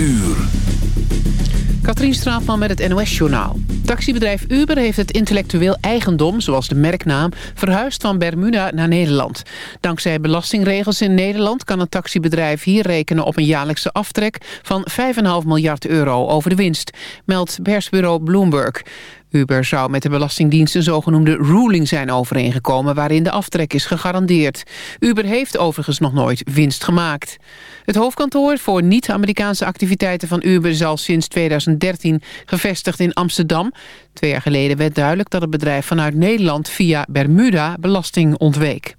uur. Katrien Straatman met het NOS-journaal. Taxibedrijf Uber heeft het intellectueel eigendom, zoals de merknaam... verhuisd van Bermuda naar Nederland. Dankzij belastingregels in Nederland kan het taxibedrijf hier rekenen... op een jaarlijkse aftrek van 5,5 miljard euro over de winst, meldt persbureau Bloomberg. Uber zou met de Belastingdienst een zogenoemde ruling zijn overeengekomen... waarin de aftrek is gegarandeerd. Uber heeft overigens nog nooit winst gemaakt. Het hoofdkantoor voor niet-Amerikaanse activiteiten van Uber... is al sinds 2013 gevestigd in Amsterdam. Twee jaar geleden werd duidelijk dat het bedrijf vanuit Nederland... via Bermuda belasting ontweek.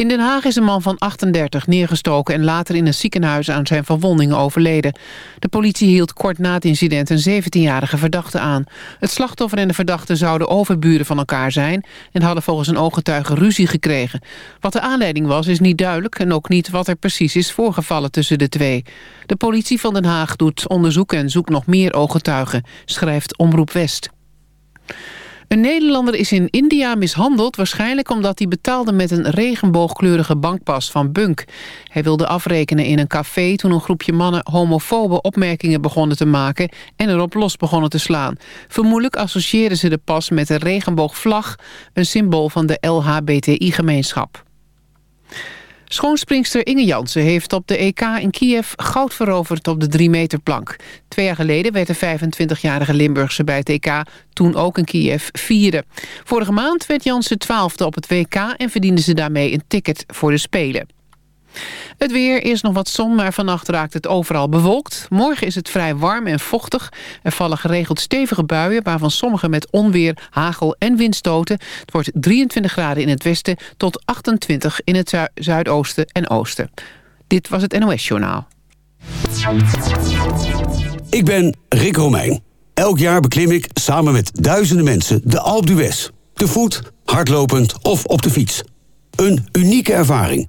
In Den Haag is een man van 38 neergestoken... en later in een ziekenhuis aan zijn verwondingen overleden. De politie hield kort na het incident een 17-jarige verdachte aan. Het slachtoffer en de verdachte zouden overburen van elkaar zijn... en hadden volgens een ooggetuige ruzie gekregen. Wat de aanleiding was, is niet duidelijk... en ook niet wat er precies is voorgevallen tussen de twee. De politie van Den Haag doet onderzoek en zoekt nog meer ooggetuigen... schrijft Omroep West. Een Nederlander is in India mishandeld... waarschijnlijk omdat hij betaalde met een regenboogkleurige bankpas van Bunk. Hij wilde afrekenen in een café toen een groepje mannen... homofobe opmerkingen begonnen te maken... en erop los begonnen te slaan. Vermoedelijk associeerden ze de pas met een regenboogvlag... een symbool van de LHBTI-gemeenschap. Schoonspringster Inge Jansen heeft op de EK in Kiev goud veroverd op de 3 meter plank. Twee jaar geleden werd de 25-jarige Limburgse bij het EK toen ook in Kiev vierde. Vorige maand werd Jansen twaalfde op het WK en verdiende ze daarmee een ticket voor de Spelen. Het weer, is nog wat zon, maar vannacht raakt het overal bewolkt. Morgen is het vrij warm en vochtig. Er vallen geregeld stevige buien, waarvan sommige met onweer, hagel en windstoten. Het wordt 23 graden in het westen tot 28 in het zuidoosten en oosten. Dit was het NOS Journaal. Ik ben Rick Romeijn. Elk jaar beklim ik samen met duizenden mensen de Alpe d'Huez. Te voet, hardlopend of op de fiets. Een unieke ervaring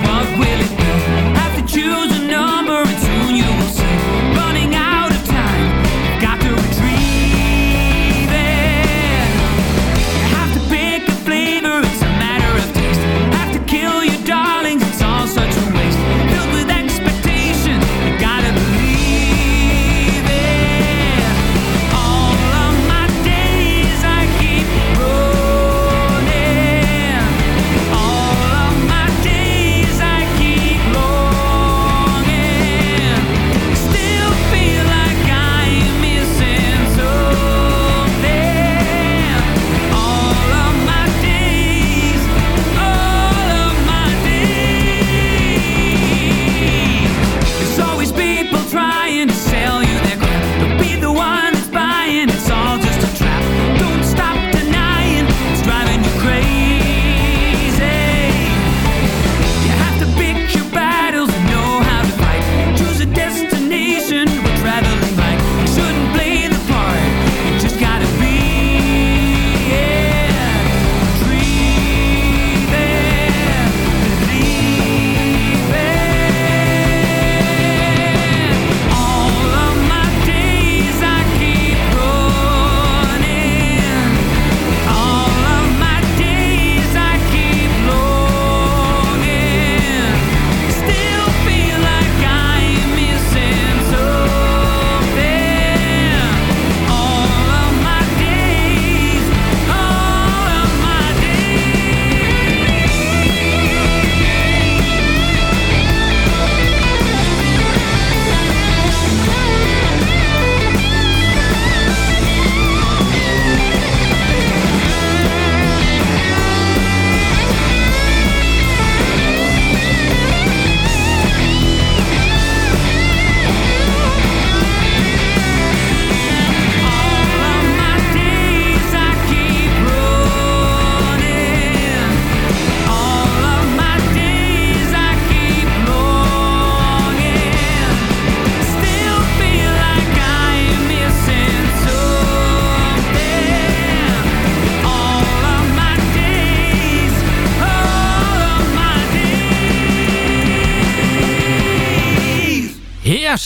will it be? Have to choose a number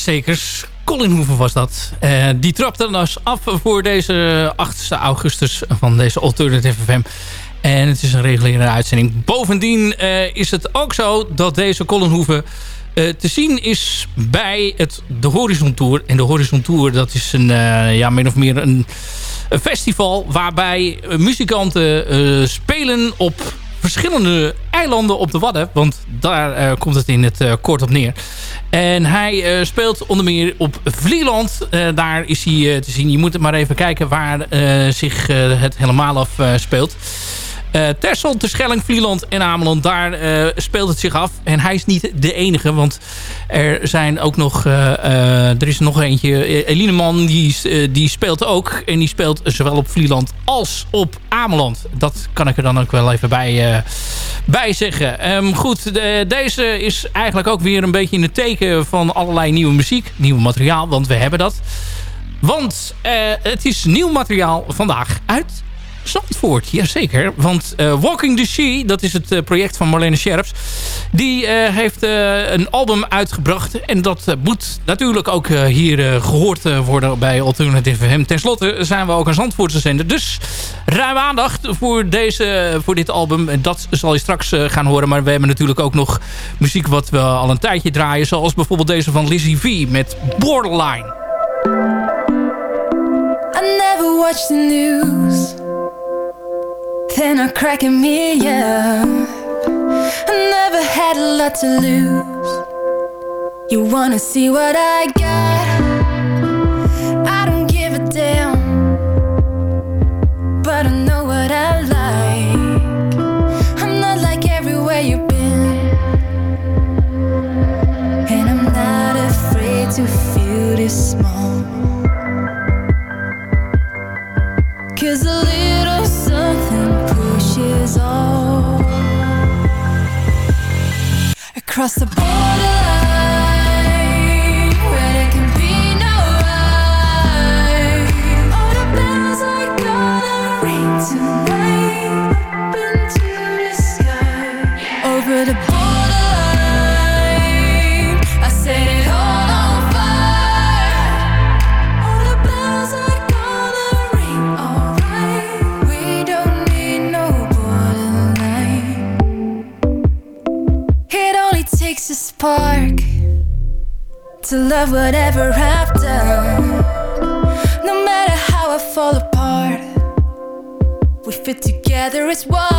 Ja, zeker. Colin Hoeven was dat. Uh, die trapte dus af voor deze 8 augustus van deze Alternative FM. En het is een reguliere uitzending. Bovendien uh, is het ook zo dat deze Colin Hoeven uh, te zien is bij het, de Horizon Tour. En de Horizon Tour dat is een, ja, min of meer een, een festival waarbij muzikanten spelen op verschillende eilanden op de Wadden. Want daar uh, komt het in het uh, kort op neer. En hij uh, speelt onder meer op Vlieland. daar is hij te zien. Je moet maar even kijken waar zich het helemaal af speelt. Uh, Tersel, Terschelling, Vlieland en Ameland, daar uh, speelt het zich af. En hij is niet de enige, want er zijn ook nog... Uh, er is nog eentje, Elineman, die, die speelt ook. En die speelt zowel op Vlieland als op Ameland. Dat kan ik er dan ook wel even bij, bij zeggen. Um, goed, de, deze is eigenlijk ook weer een beetje in het teken van allerlei nieuwe muziek. Nieuw materiaal, want we hebben dat. Want het is nieuw materiaal vandaag uit Zandvoort, jazeker. Want uh, Walking the Sea, dat is het uh, project van Marlene Scherps... die uh, heeft een album uitgebracht. En dat moet natuurlijk ook hier gehoord worden bij Alternative FM. Ten slotte zijn we ook een Zandvoortse zender. Dus ruim aandacht voor, deze, voor dit album. En dat zal je straks gaan horen. Maar we hebben natuurlijk ook nog muziek wat we al een tijdje draaien. Zoals bijvoorbeeld deze van Lizzie V met Borderline. I never watch the news Then I crack a million. I never had a lot to lose. You wanna see what I got? I don't give a damn. But I know what I like. I'm not like everywhere you've been. And I'm not afraid to feel this small. Cause a little across the borderline to whatever I've done. No matter how I fall apart, we fit together as one.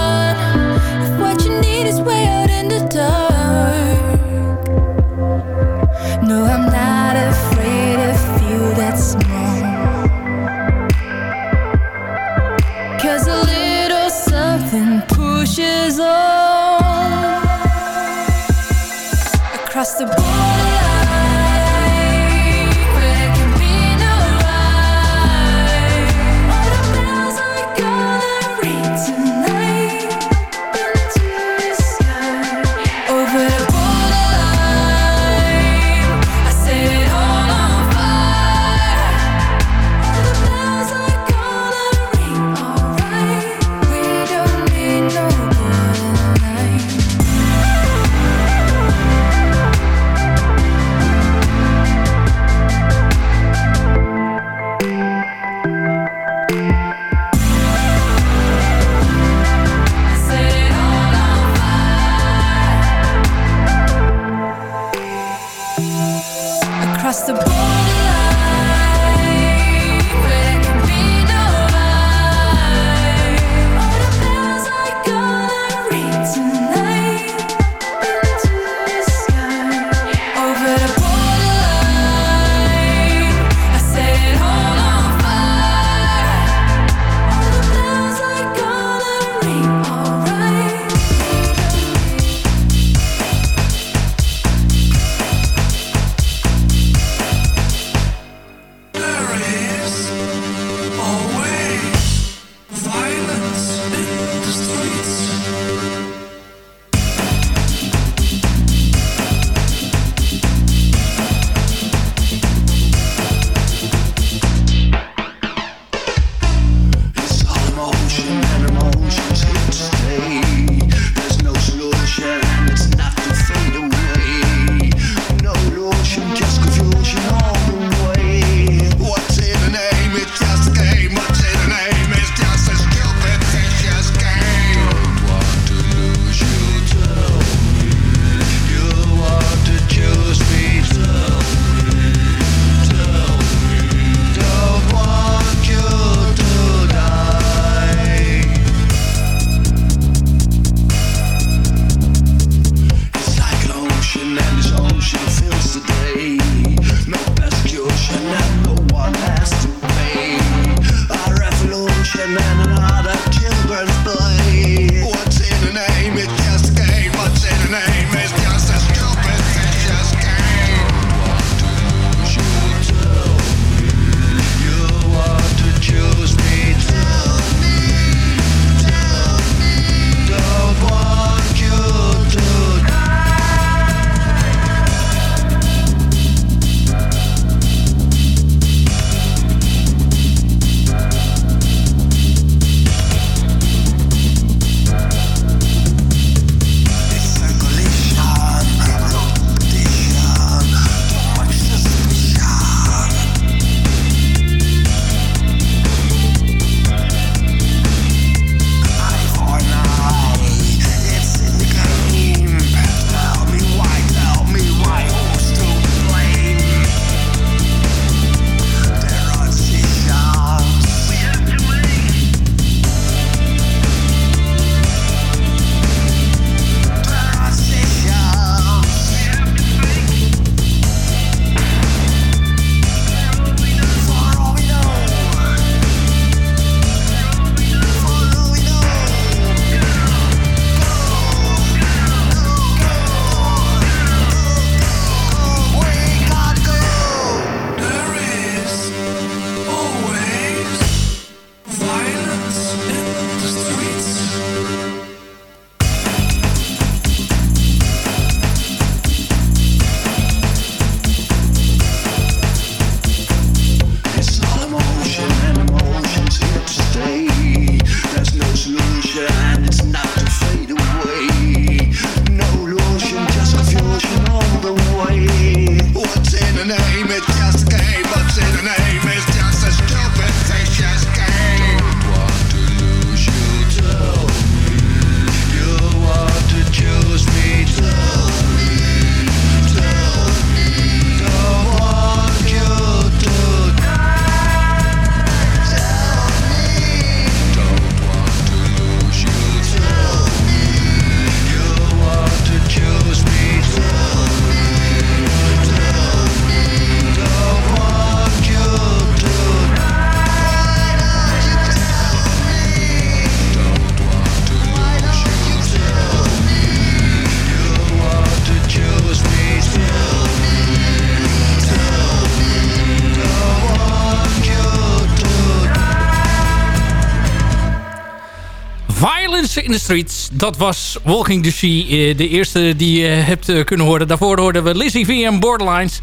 In the Streets. Dat was Walking the Sea. Uh, de eerste die je hebt uh, kunnen horen. Daarvoor hoorden we Lizzie V en Borderlines.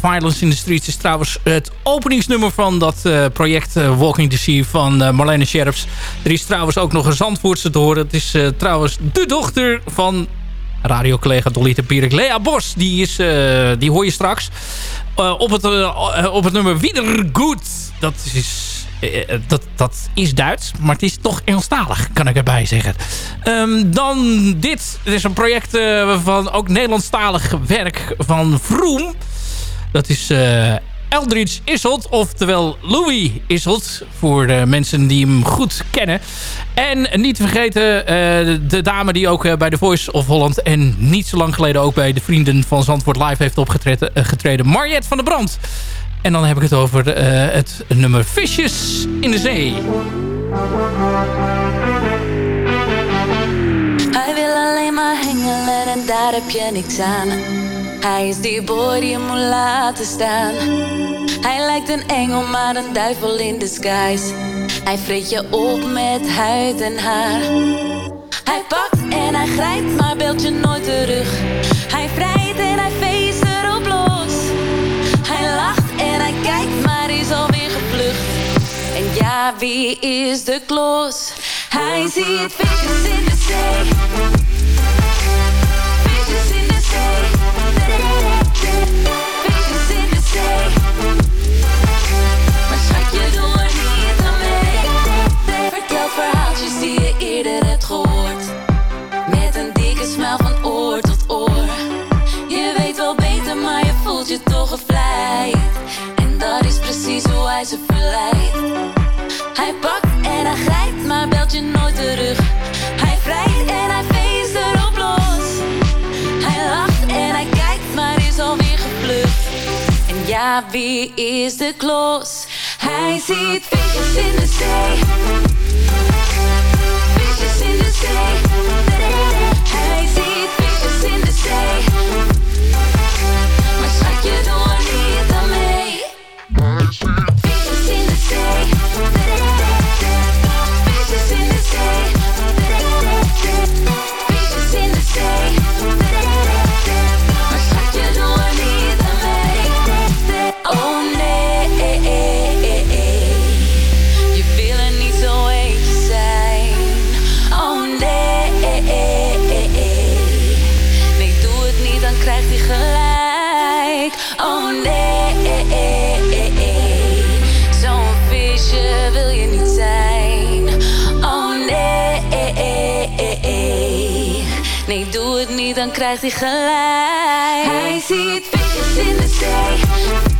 Violence in the Streets is trouwens het openingsnummer van dat project Walking the Sea van Marlene Scherps. Er is trouwens ook nog een Zandvoortse te horen. Het is trouwens de dochter van radiocollega Dolita Pierik. Lea Bos, die, is, die hoor je straks. op, het, op het nummer Wiedergoed. Dat is eh, eh, dat, dat is Duits, maar het is toch Engelstalig, kan ik erbij zeggen. Um, dan dit. Dit is een project uh, van ook Nederlandstalig werk van Vroom. Dat is Eldridge Isselt, oftewel Louis Isselt. Voor de mensen die hem goed kennen. En niet te vergeten de dame die ook bij The Voice of Holland... en niet zo lang geleden ook bij de Vrienden van Zandvoort Live heeft opgetreden. Uh, getreden. Mariette van der Brand. En dan heb ik het over uh, het nummer Visjes in de Zee. Hij wil alleen maar hengelen en daar heb je niks aan. Hij is die boy die je moet laten staan. Hij lijkt een engel, maar een duivel in disguise. Hij vreet je op met huid en haar. Hij pakt en hij grijpt, maar belt je nooit terug. Hij vrijt en hij En ja, wie is de klos? Hij ziet visjes in de zee. Visjes in de zee. Visjes in de zee. Maar schatje, doe er niet aan mee. Vertel verhaaltjes die je eerder hebt gehoord. Met een dikke smile van oor tot oor. Je weet wel beter, maar je voelt je toch gevleid dat is precies hoe hij ze verleidt. Hij pakt en hij grijpt, maar belt je nooit terug. Hij vrijt en hij feest erop los. Hij lacht en hij kijkt, maar is alweer gevlucht. En ja, wie is de klos? Hij ziet visjes in de zee. Visjes in de zee. Hij ziet visjes in de zee. Maar schatje, doe er niet aan mee. Visjes in de zee. Visjes in de zee. Dan krijgt hij gelijk. Hij ziet visjes in de zee.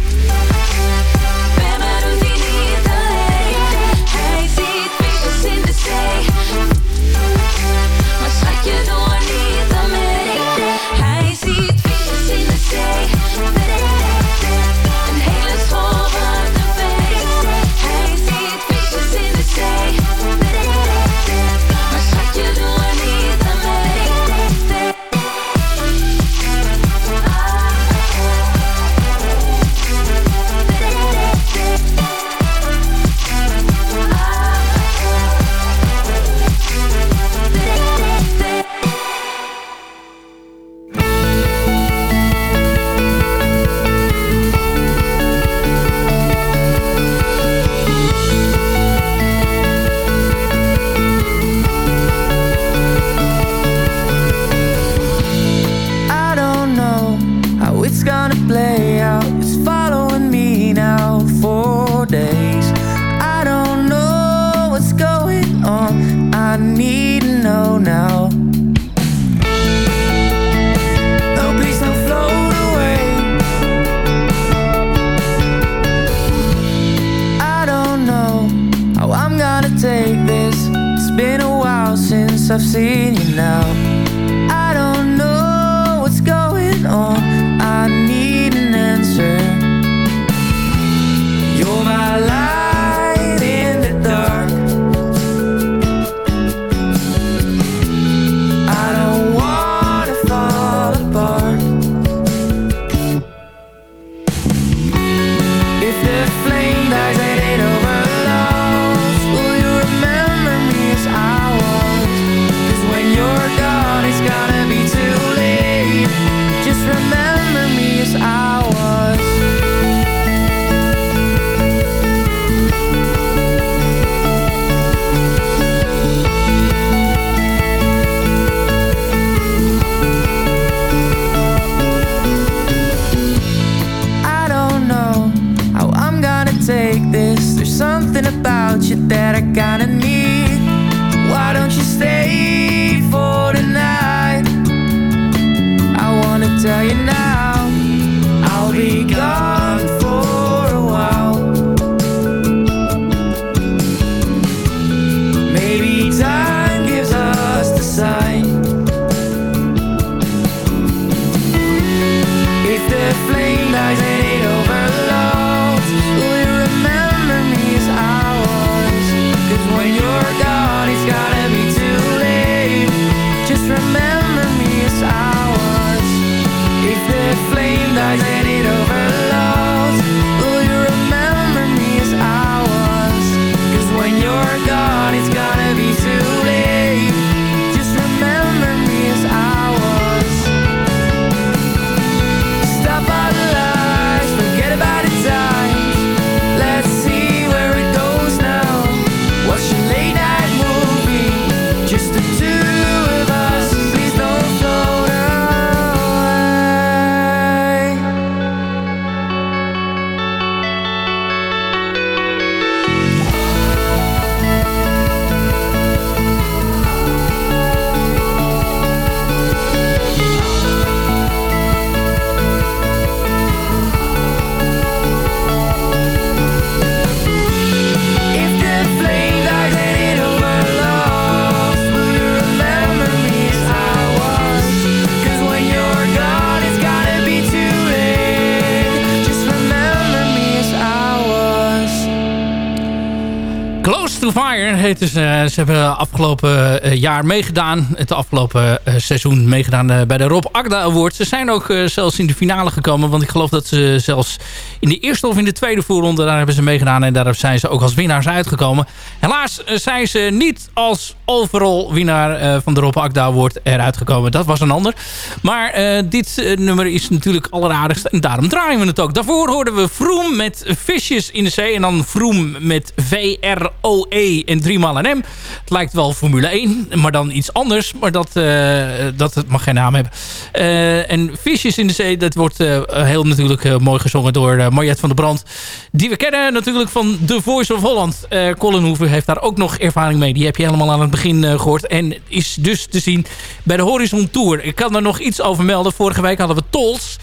Dus, eh, ze hebben afgelopen eh, jaar meegedaan. Het afgelopen eh, seizoen meegedaan bij de Rob Agda Awards. Ze zijn ook zelfs in de finale gekomen. Want ik geloof dat ze zelfs in de eerste of in de tweede voorronde... daar hebben ze meegedaan en daar zijn ze ook als winnaars uitgekomen. Helaas zijn ze niet als overall winnaar van de Rob Agda Award eruit gekomen. Dat was een ander. Maar dit nummer is natuurlijk alleraardigst. En daarom draaien we het ook. Daarvoor hoorden we Vroom met Visjes in de Zee. En dan Vroom met V-R-O-E en drie maal een M. Het lijkt wel Formule 1, maar dan iets anders. Maar dat, eh, dat mag geen naam hebben. Eh, en Visjes in de Zee, dat wordt eh, heel natuurlijk mooi gezongen door Mariette van der Brand. Die we kennen natuurlijk van The Voice of Holland. Colin Hoever heeft daar ook nog ervaring mee. Die heb je helemaal aan het begin eh, gehoord. En is dus te zien bij de Horizon Tour. Ik kan er nog iets over melden. Vorige week hadden we Tols.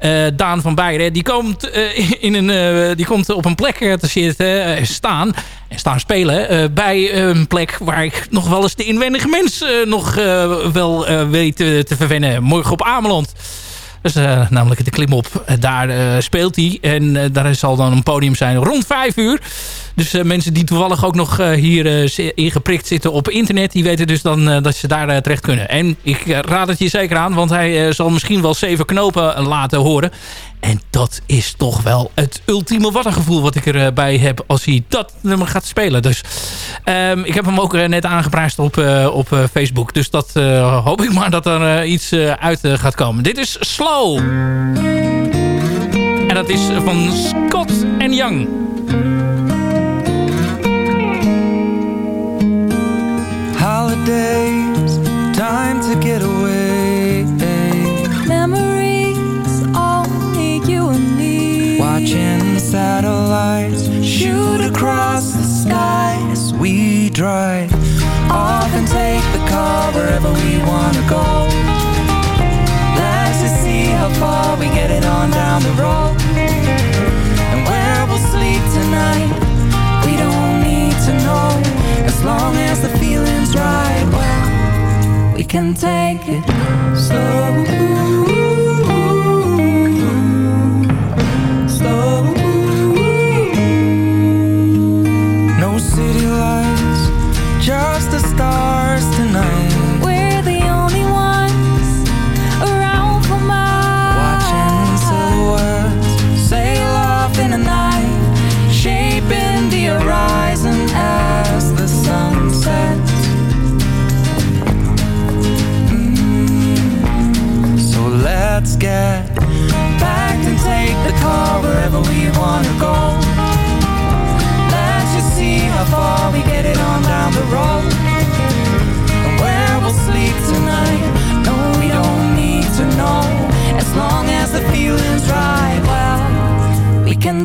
Eh, Daan van Beieren, die komt, eh, in een, eh, die komt op een plek te zitten, staan en staan spelen bij een plek waar ik nog wel eens de inwendige mens nog wel weet te, te verwennen. Morgen op Ameland. Dus eh, namelijk de klimop. Daar speelt hij. En daar zal dan een podium zijn rond vijf uur. Dus eh, mensen die toevallig ook nog eh, hier zi- ingeprikt zitten op internet... die weten dus dan dat ze daar terecht kunnen. En ik raad het je zeker aan, want hij zal misschien wel zeven knopen laten horen. En dat is toch wel het ultieme wattengevoel wat ik erbij heb... als hij dat nummer gaat spelen. Dus ehm, ik heb hem ook net aangeprijsd op, op Facebook. Dus dat hoop ik maar dat er iets uit gaat komen. Dit is Slow. En dat is van Scott en Young. Holidays, time to get away. Memories, only you and me. Watching satellites shoot across the sky as we drive. Off and take the car wherever we wanna go. Let's just see how far we get it on down the road. As long as the feeling's right, well, we can take it slow.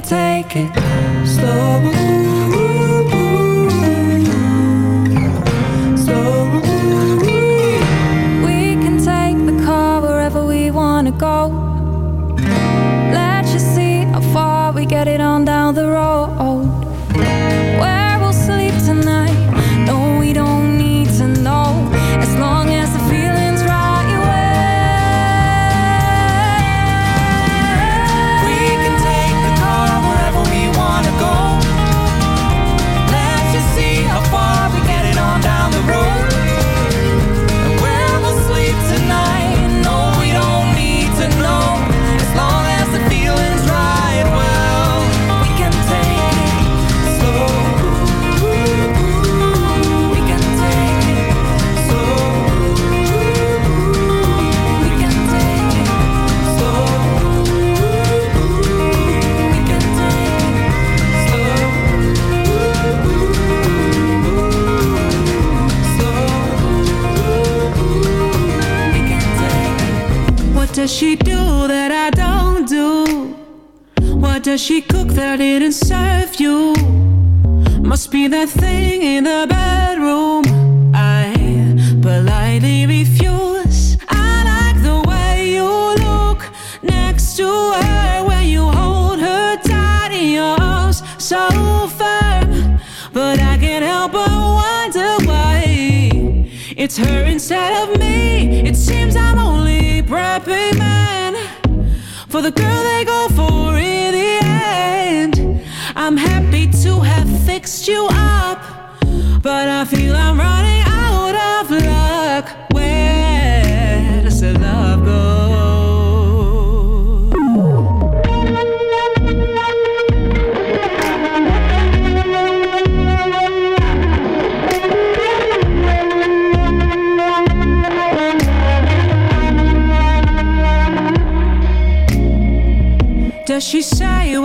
Take it slow.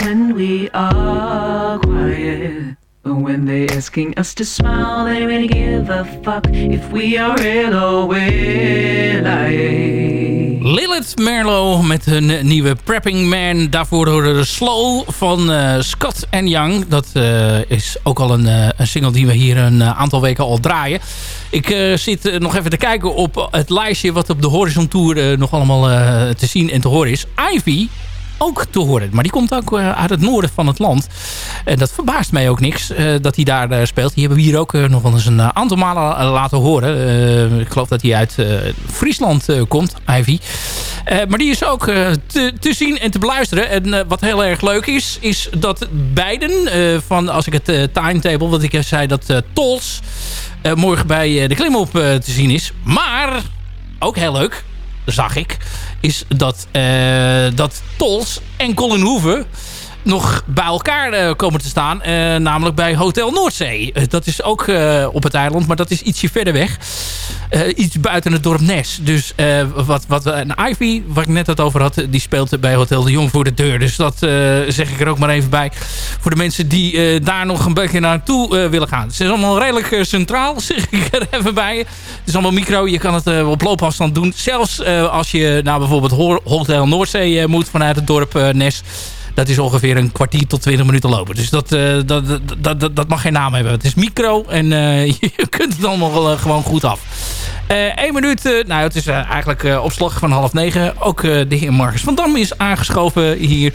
When we are quiet. When they asking us to smile, they really give a fuck if we are real or. Lilith Merlo met hun nieuwe Prepping Man. Daarvoor horen de Slow van eh, Scott en Young. Dat eh, is ook al een, eh, een single die we hier een aantal weken al draaien. Ik zit nog even te kijken op het lijstje wat op de Horizon Tour nog allemaal te zien en te horen is. Ivy ook te horen. Maar die komt ook eh, uit het noorden van het land. En dat verbaast mij ook niks eh, dat hij daar eh, speelt. Die hebben we hier ook nog wel eens een aantal malen laten horen. Ik geloof dat hij uit Friesland komt, Ivy. Maar die is ook te, zien en te beluisteren. En wat heel erg leuk is, is dat beiden van, als ik het timetable, wat ik zei, dat Tols morgen bij de klimop eh, te zien is. Maar, ook heel leuk, zag ik, is dat, eh, dat Tols en Colin Hoeven nog bij elkaar eh, komen te staan. eh, namelijk bij Hotel Noordzee. Eh, dat is ook op het eiland, maar dat is ietsje verder weg. Iets buiten het dorp Nes. Dus wat, wat, en Ivy, waar ik net het over had... die speelt bij Hotel de Jong voor de deur. Dus dat zeg ik er ook maar even bij. Voor de mensen die daar nog een beetje naartoe willen gaan. Het is allemaal redelijk centraal, zeg ik er even bij. Het is allemaal micro. Je kan het op loopafstand doen. Zelfs als je naar bijvoorbeeld Ho- Hotel Noordzee moet vanuit het dorp Nes... Dat is ongeveer een kwartier tot 20 minuten lopen. Dus dat, eh, dat, dat, dat, dat mag geen naam hebben. Het is micro en eh, je kunt het allemaal eh, gewoon goed af. Eén minuut, eh, nou het is eh, eigenlijk eh, opslag van half negen. Ook eh, de heer Marcus van Dam is aangeschoven hier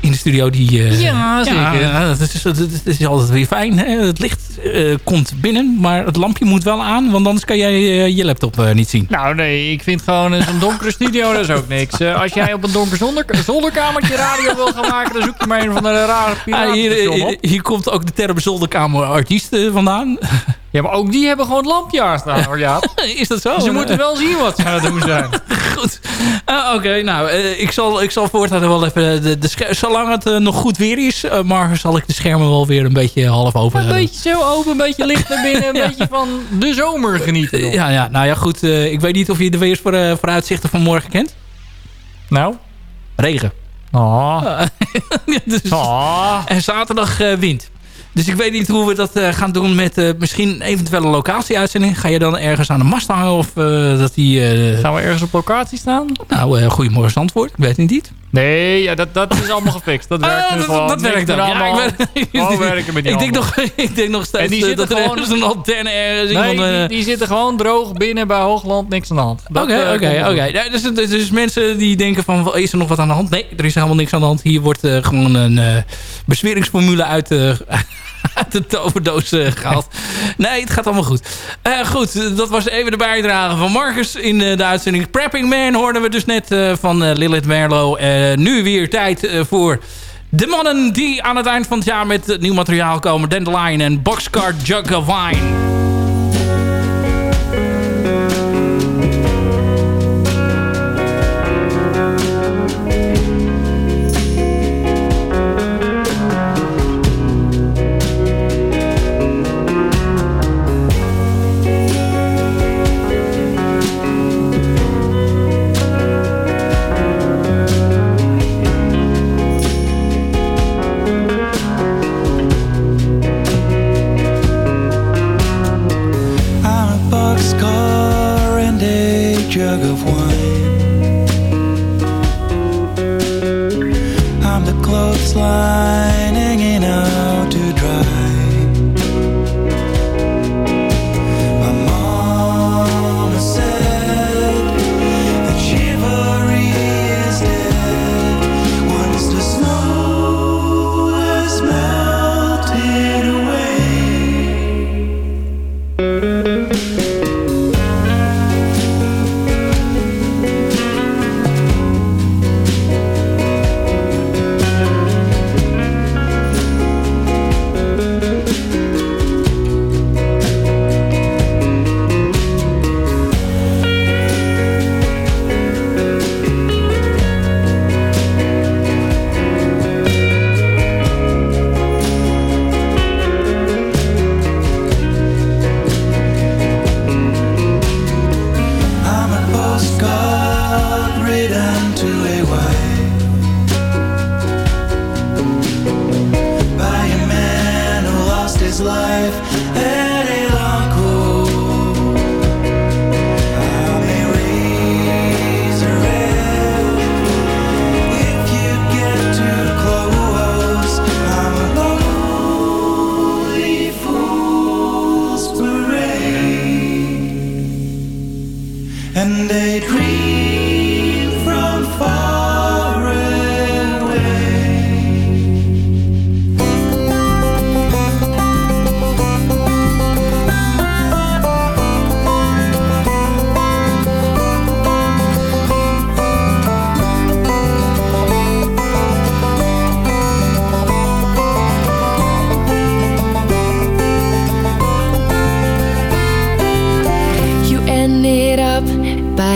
in de studio. Die, eh, Ja, zeker. Ja, dat, is, dat, is- altijd weer fijn. Hè? Het licht eh, komt binnen, maar het lampje moet wel aan. Want anders kan jij eh, je laptop eh, niet zien. Nou nee, ik vind gewoon eh, zo'n donkere studio, dat is ook niks. Eh, als jij op een donker zonder, zolderkamertje radio wil gaan maken, dan zoek je maar een van de rare Ah, hier, piratenstation hier, op. hier komt ook de term zolderkamer artiest eh, vandaan. Ja, maar ook die hebben gewoon aanstaan, hoor, ja. is dat zo? Ze moeten wel zien wat ze aan het doen zijn. Goed. Ah, Oké, nou, eh, ik, zal, ik zal voortaan wel even... De, de scher- zolang het eh, nog goed weer is, eh, morgen zal ik de schermen wel weer een beetje half open Een beetje zo open, een beetje licht naar binnen, een Ja. beetje van de zomer genieten. joh. Ja, ja, nou ja, goed. eh, ik weet niet of je de weersvooruitzichten van morgen kent. Nou? Regen. Oh. dus, Oh. En zaterdag eh, wind. Dus ik weet niet hoe we dat eh, gaan doen met eh, misschien eventuele locatieuitzending. Ga je dan ergens aan de mast hangen of eh, dat die... Gaan we ergens op locatie staan? nou, goedemorgen antwoord. Ik weet het niet. Nee, ja, dat, dat is allemaal gefixt. Dat werkt Ah, nu dat, gewoon. dat werkt meer Ja, allemaal. ik, ben, werken met die ik, denk nog, ik denk nog steeds En die zitten dat er gewoon- ergens een antenne ergens Nee, iemand... eh, die, die zitten gewoon droog binnen bij Hoogland, niks aan de hand. Oké, eh, oké, oké. Dus, dus, mensen die denken van, is er nog wat aan de hand? Nee, er is helemaal niks aan de hand. Hier wordt eh, gewoon een eh besweringsformule uit, eh, uit de toverdoos eh, gehaald. Nee, het gaat allemaal goed. Eh, goed, dat was even de bijdrage van Marcus in eh, de uitzending. Prepping Man hoorden we dus net van Lilith Merlo. Nu weer tijd voor... De mannen die aan het eind van het jaar met nieuw materiaal komen. Dandelion en Boxcar Jug of Wine.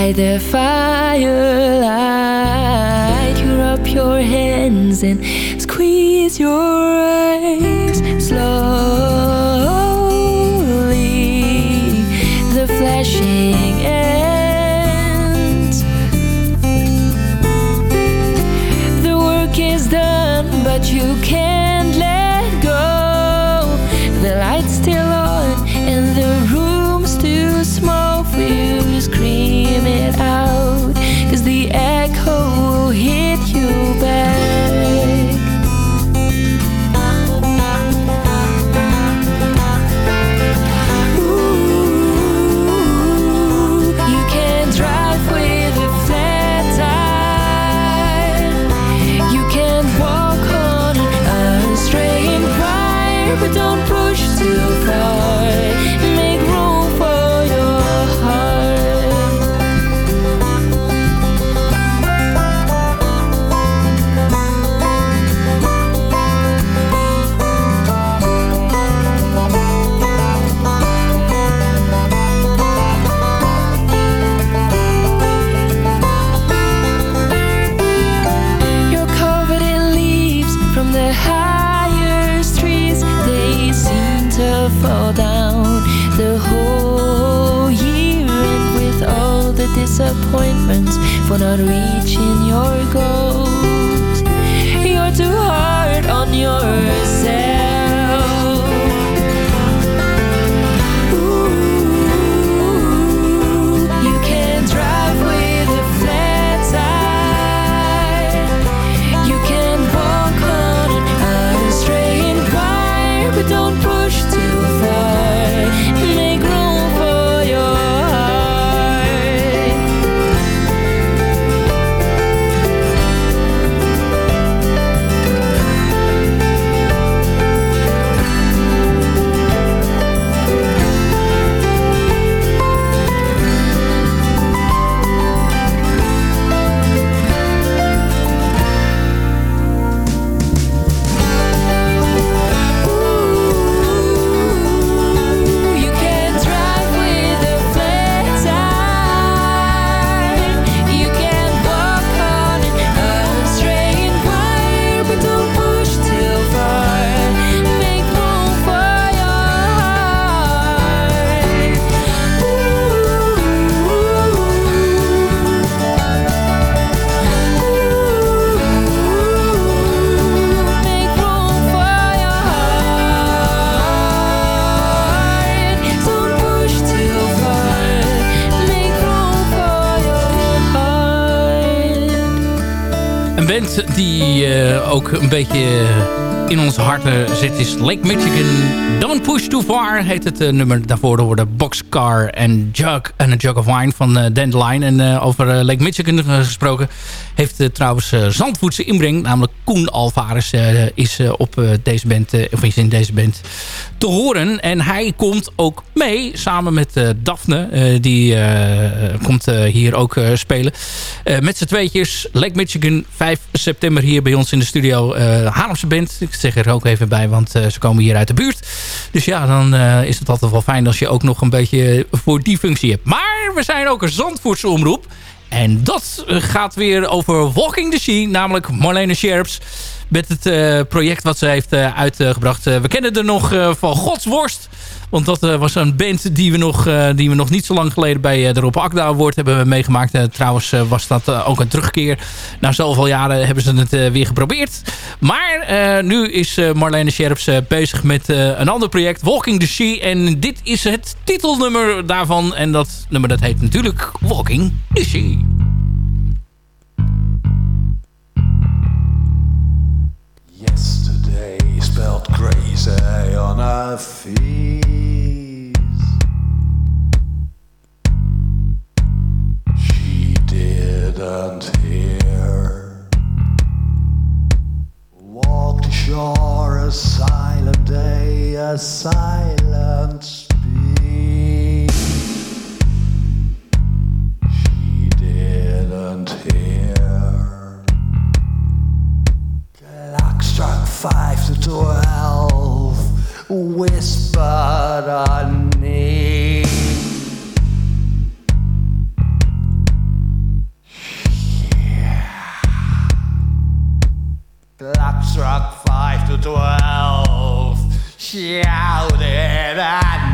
light the fire. Disappointments for not reaching your goals, you're too hard on yourself. Die eh, ook een beetje in onze harten zit is Lake Michigan. Don't Push Too Far heet het eh, nummer. Daarvoor worden Boxcar en Jug en A Jug of Wine van uh, Dandelion. En over Lake Michigan gesproken heeft eh, trouwens eh, Zandvoortse inbreng. Namelijk Koen Alvarez eh, is op deze band, of in deze band te horen. En hij komt ook mee samen met Daphne. die komt hier ook spelen. Met z'n tweetjes Lake Michigan 5 september hier bij ons in de studio. Haarlemse band. Ik zeg er ook even bij, want ze komen hier uit de buurt. Dus ja, dan is het altijd wel fijn als je ook nog een beetje voor die functie hebt. Maar we zijn ook een Zandvoortse omroep. En dat eh, gaat weer over Walking the Sea. Namelijk Marlene Scherps. Met het eh, project wat ze heeft eh, uitgebracht. Eh, we kennen er nog van Godsworst. Want dat was een band die we, nog, die we nog niet zo lang geleden bij de Rob Akda Award hebben meegemaakt. Trouwens was dat ook een terugkeer. Na zoveel jaren hebben ze het weer geprobeerd. Maar nu is Marlene Scherps bezig met een ander project. Walking the Sea. En dit is het titelnummer daarvan. En dat nummer dat heet natuurlijk Walking the Sea. Spelled crazy on her face. She didn't hear. Walked ashore a silent day, a silent speech. Five to twelve, whispered a name. Yeah. Clock struck five to twelve shouted at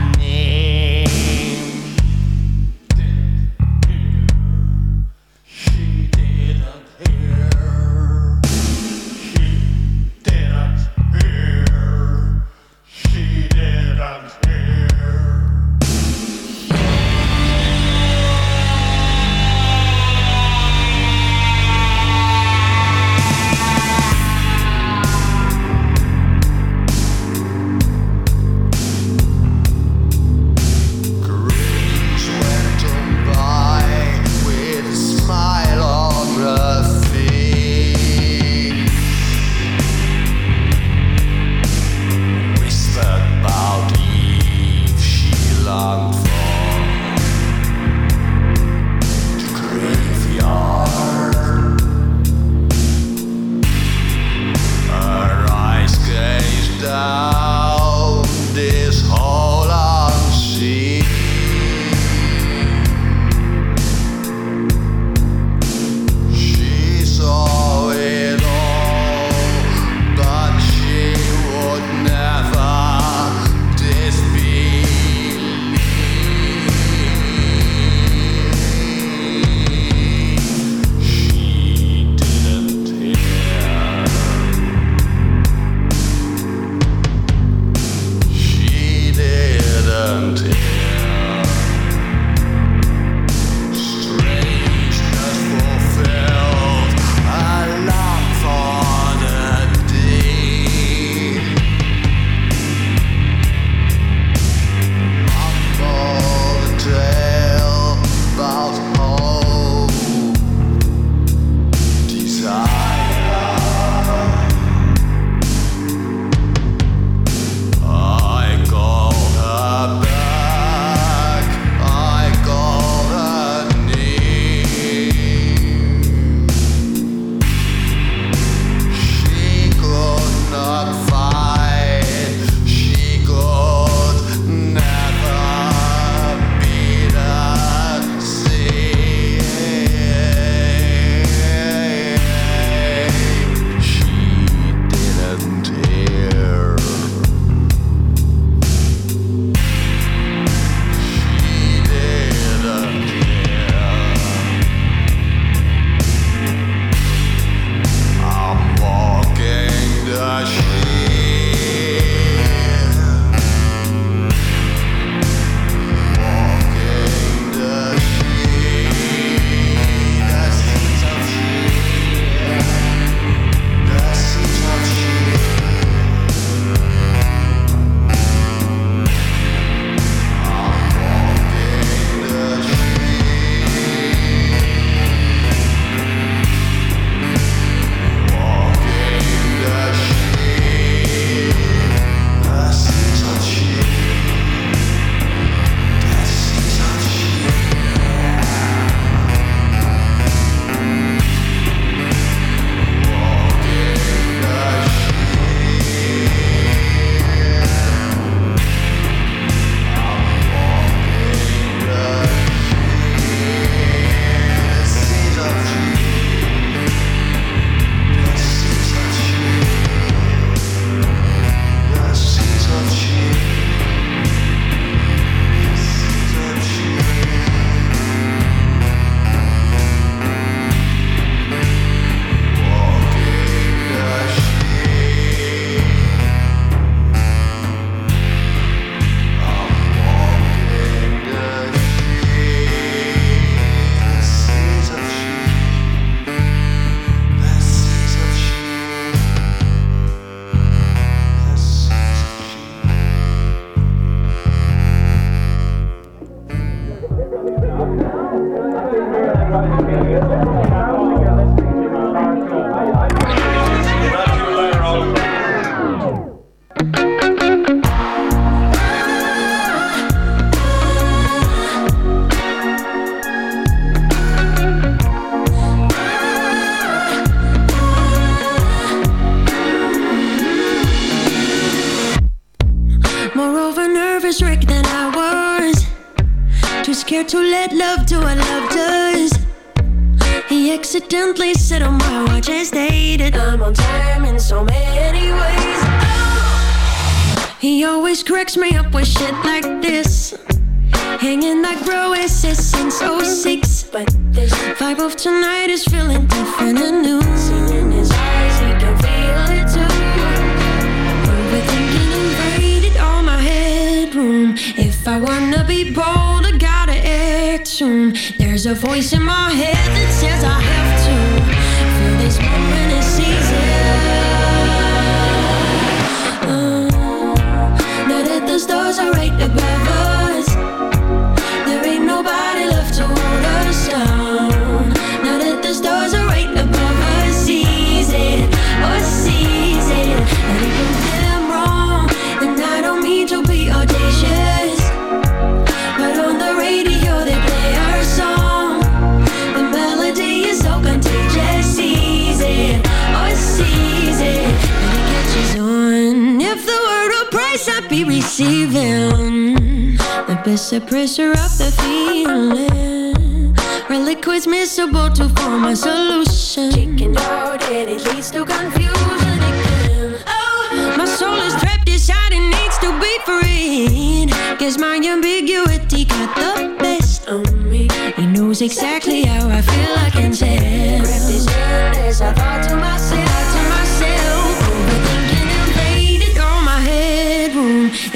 best suppressor of the feeling. Reliquids miscible to form a solution. Chicken out and it leads to confusion again. Oh, my soul is trapped inside and needs to be freed. Guess my ambiguity got the best of me. He knows exactly how I feel, I can tell. Grab his hand as I thought to myself.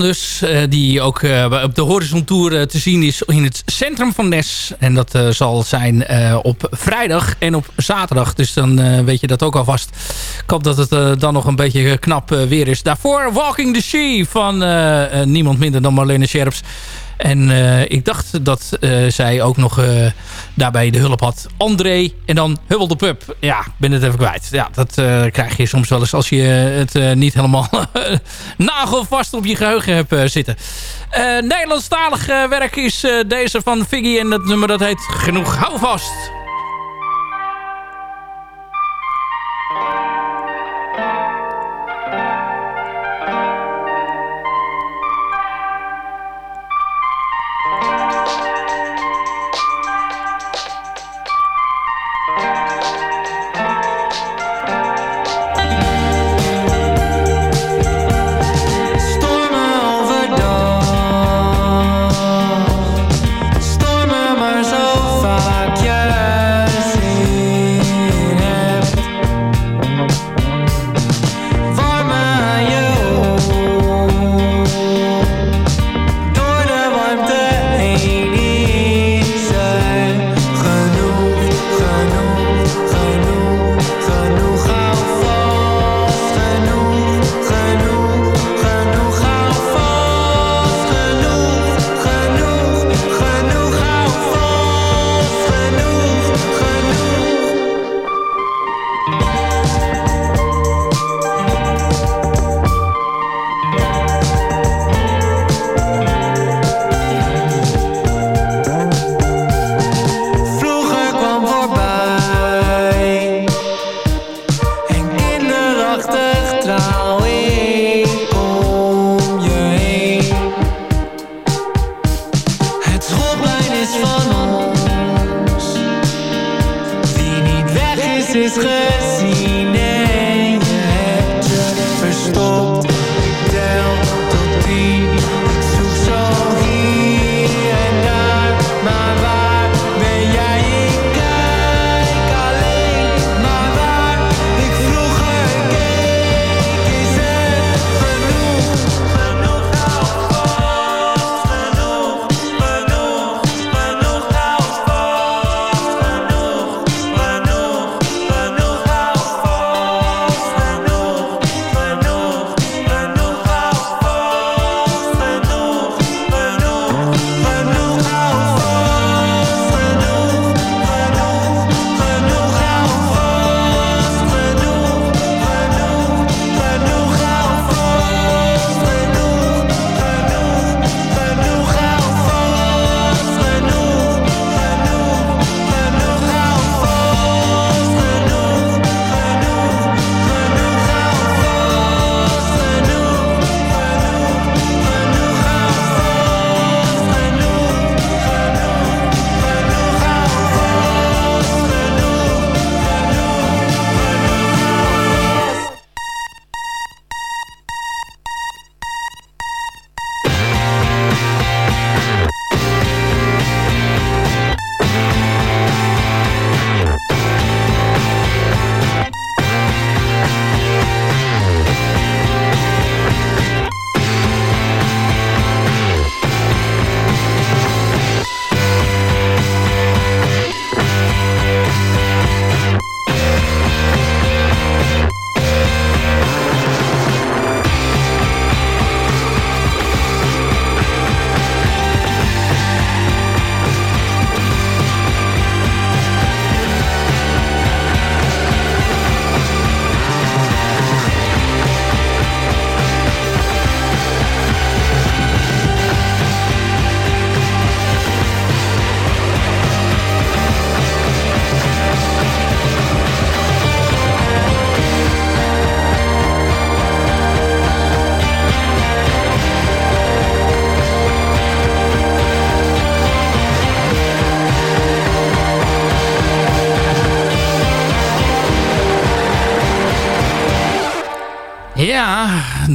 Dus, eh, die ook eh, op de Horizon Tour eh, te zien is in het centrum van Nes. En dat zal zijn op vrijdag en op zaterdag. Dus dan weet je dat ook alvast. Ik hoop dat het dan nog een beetje knap weer is. Daarvoor Walking the Sea van niemand minder dan Marlene Scherps. En eh, ik dacht dat eh, zij ook nog eh, daarbij de hulp had. André en dan Hubbel de Pub. Ja, ben het even kwijt. Ja, dat krijg je soms wel eens als je het niet helemaal nagelvast op je geheugen hebt zitten. Nederlandstalig werk is deze van Figgy en dat nummer dat heet Genoeg Houvast. Stormen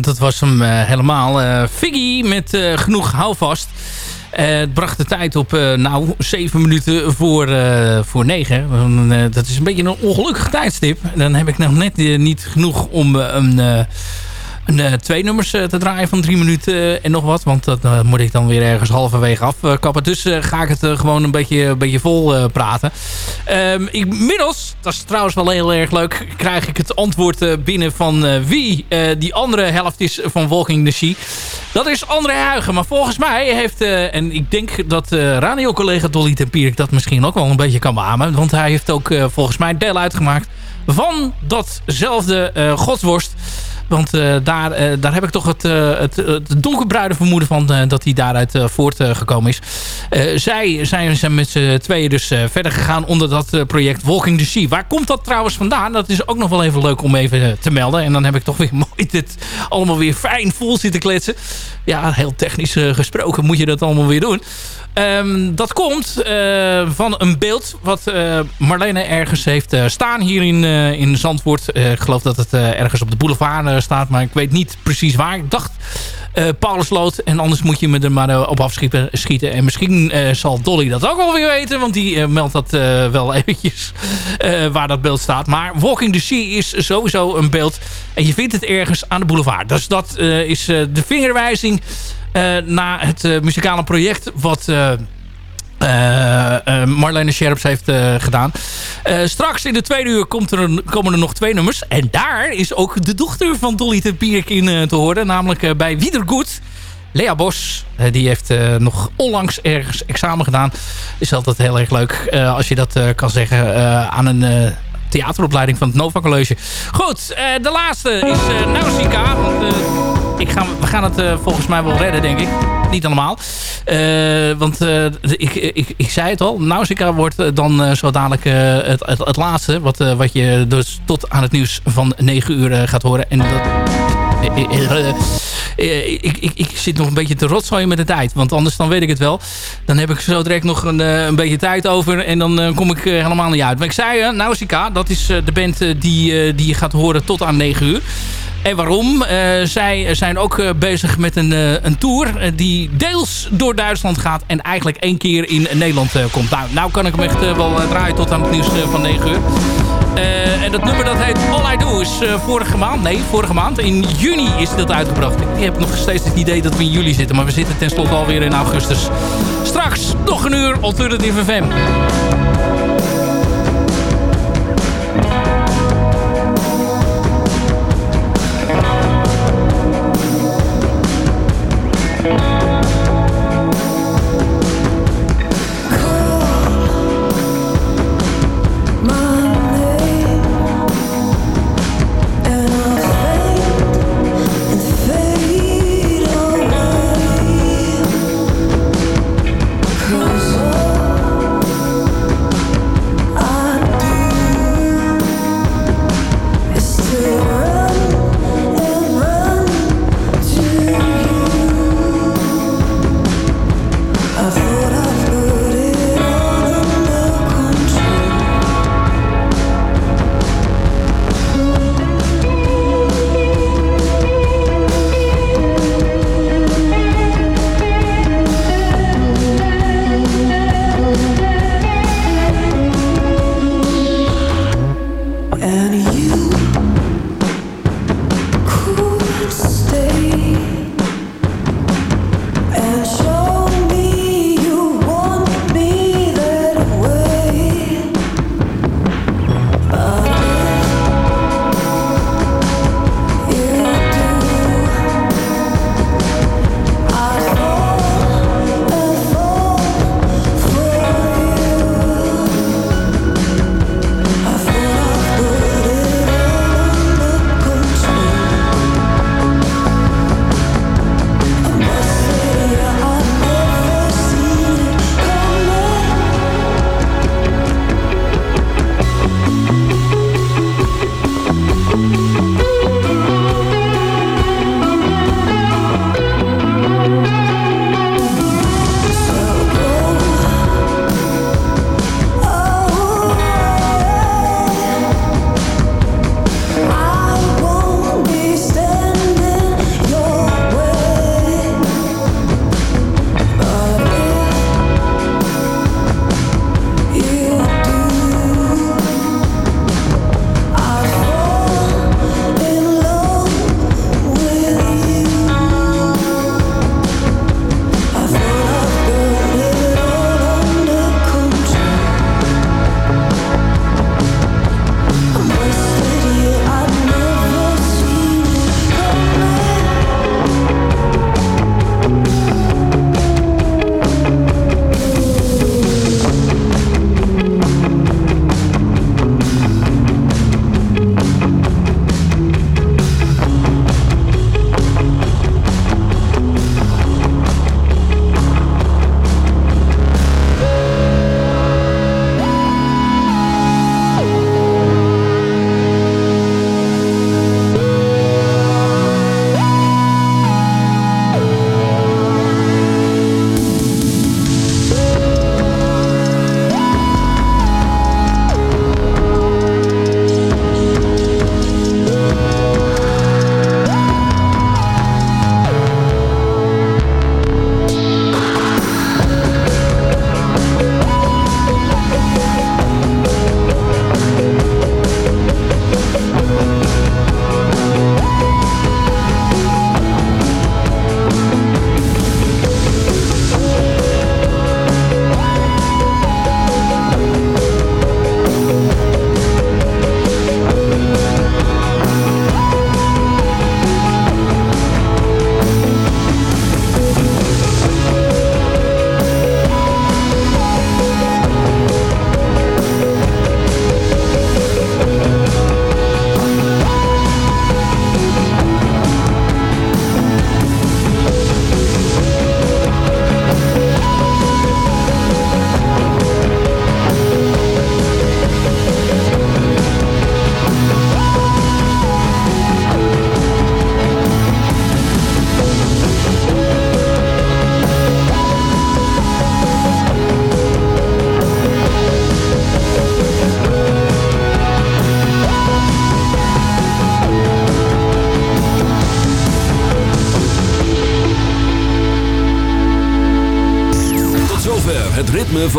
dat was hem eh, helemaal. Eh Figgy met eh, genoeg houvast. Het bracht de tijd op, nou, zeven minuten voor, voor negen. Eh, dat is een beetje een ongelukkig tijdstip. Dan heb ik nog net niet genoeg om een... eh, eh, twee nummers eh, te draaien van drie minuten en nog wat. Want dat eh, moet ik dan weer ergens halverwege afkappen. Dus eh, ga ik het eh, gewoon een beetje, een beetje vol eh, praten. Ehm, inmiddels, dat is trouwens wel heel erg leuk... krijg ik het antwoord eh, binnen van eh, wie eh, die andere helft is van Walking the Sea. Dat is André Huigen. Maar volgens mij heeft... eh, en ik denk dat eh radiocollega Dolly Tempierik dat misschien ook wel een beetje kan beamen. Want hij heeft ook eh, volgens mij deel uitgemaakt van datzelfde eh godsworst... Want eh, daar, eh, daar heb ik toch het, eh, het, het vermoeden van dat hij daaruit voortgekomen is. Zij zijn, zijn met z'n tweeën dus verder gegaan onder dat project Walking the Sea. Waar komt dat trouwens vandaan? Dat is ook nog wel even leuk om even te melden. En dan heb ik toch weer mooi dit allemaal weer fijn vol zitten kletsen. Ja, heel technisch gesproken moet je dat allemaal weer doen. Ehm, dat komt eh, van een beeld wat eh, Marlene ergens heeft eh, staan hier in, in Zandvoort. Ik geloof dat het ergens op de boulevard staat, maar ik weet niet precies waar. Ik dacht Paulusloot en anders moet je me er maar op afschieten. Schieten. En misschien zal Dolly dat ook wel weer weten, want die meldt dat wel eventjes waar dat beeld staat. Maar Walking the Sea is sowieso een beeld en je vindt het ergens aan de boulevard. Dus dat is de vingerwijzing eh, naar het eh, muzikale project wat... eh, Marlene Scherps heeft gedaan. Straks in de tweede uur komt er komen er nog twee nummers. En daar is ook de dochter van Dolly Tempierik in eh, te horen. Namelijk bij Wiedergoed. Lea Bos, die heeft nog onlangs ergens examen gedaan. Is altijd heel erg leuk als je dat kan zeggen aan een theateropleiding van het Nova College. Goed, eh, de laatste is uh, Nausicaa. Want, eh, ik ga, we gaan het volgens mij wel redden, denk ik. Niet allemaal. Want ik, ik, ik zei het al. Nausicaa wordt dan zo dadelijk het, het, laatste. Wat, wat je dus tot aan het nieuws van 9 uur gaat horen. En dat ik, ik, ik zit nog een beetje te rotzooien met de tijd. Want anders dan weet ik het wel. Dan heb ik zo direct nog een, eh, een beetje tijd over. En dan eh, kom ik eh, helemaal niet uit. Maar ik zei, uh, Nausicaa, dat is eh, de band eh, die, eh, die je gaat horen tot aan 9 uur. En waarom? Eh, zij zijn ook eh, bezig met een, eh, een tour eh, die deels door Duitsland gaat en eigenlijk één keer in Nederland eh, komt. Nou, nou kan ik hem echt eh, wel eh, draaien tot aan het nieuws eh, van 9 uur. Eh, en dat nummer dat heet All I Do is eh, vorige maand. Nee, vorige maand. In juni is dat uitgebracht. Ik heb nog steeds het idee dat we in juli zitten. Maar we zitten tenslotte alweer in augustus. Straks nog een uur Alternative FM.